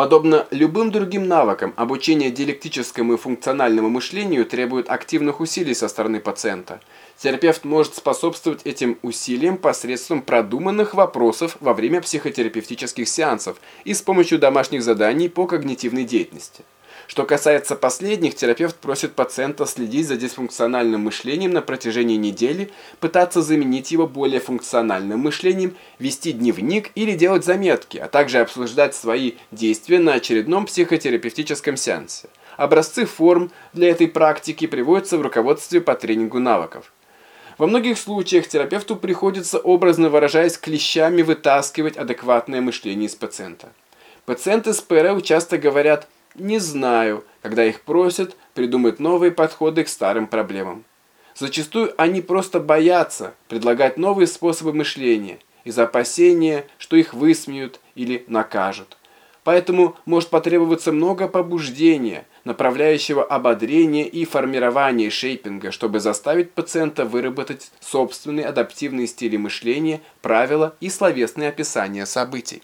Подобно любым другим навыкам, обучение диалектическому и функциональному мышлению требует активных усилий со стороны пациента. Терапевт может способствовать этим усилиям посредством продуманных вопросов во время психотерапевтических сеансов и с помощью домашних заданий по когнитивной деятельности. Что касается последних, терапевт просит пациента следить за дисфункциональным мышлением на протяжении недели, пытаться заменить его более функциональным мышлением, вести дневник или делать заметки, а также обсуждать свои действия на очередном психотерапевтическом сеансе. Образцы форм для этой практики приводятся в руководстве по тренингу навыков. Во многих случаях терапевту приходится, образно выражаясь, клещами вытаскивать адекватное мышление из пациента. Пациенты с ПРЛ часто говорят – не знаю, когда их просят придумать новые подходы к старым проблемам. Зачастую они просто боятся предлагать новые способы мышления из опасения, что их высмеют или накажут. Поэтому может потребоваться много побуждения, направляющего ободрение и формирование шейпинга, чтобы заставить пациента выработать собственные адаптивные стили мышления, правила и словесные описания событий.